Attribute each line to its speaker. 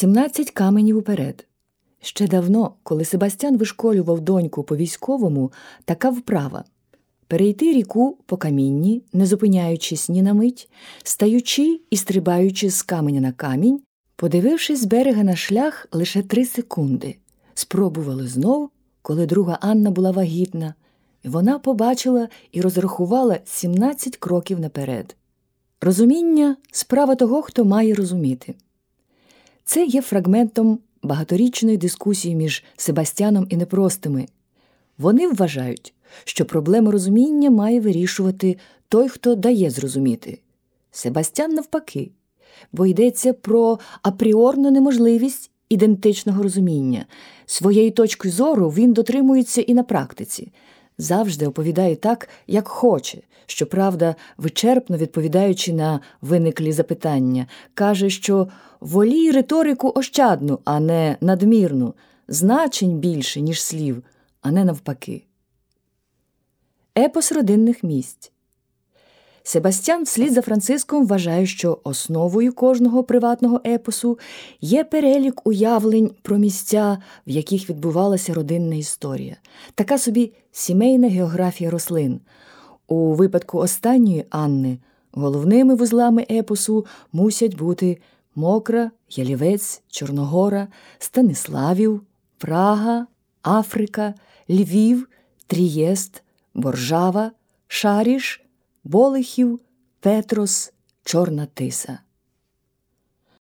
Speaker 1: 17 каменів уперед. Ще давно, коли Себастьян вишколював доньку по військовому, така вправа перейти ріку по камінні, не зупиняючись ні на мить, стаючи і стрибаючи з каменя на камінь, подивившись з берега на шлях лише три секунди, спробували знов, коли друга Анна була вагітна, і вона побачила і розрахувала 17 кроків наперед. Розуміння справа того, хто має розуміти. Це є фрагментом багаторічної дискусії між Себастьяном і непростими. Вони вважають, що проблему розуміння має вирішувати той, хто дає зрозуміти. Себастьян навпаки, бо йдеться про апріорну неможливість ідентичного розуміння. Своєї точки зору він дотримується і на практиці, завжди оповідає так, як хоче, щоправда, вичерпно відповідаючи на виниклі запитання, каже, що волій риторику ощадну, а не надмірну, значень більше, ніж слів, а не навпаки. Епос родинних місць. Себастьян вслід за Франциском вважає, що основою кожного приватного епосу є перелік уявлень про місця, в яких відбувалася родинна історія, така собі сімейна географія рослин. У випадку останньої Анни головними вузлами епосу мусять бути Мокра, Ялівець, Чорногора, Станиславів, Прага, Африка, Львів, Трієст, Боржава, Шаріш, Болихів, Петрос, Чорна Тиса.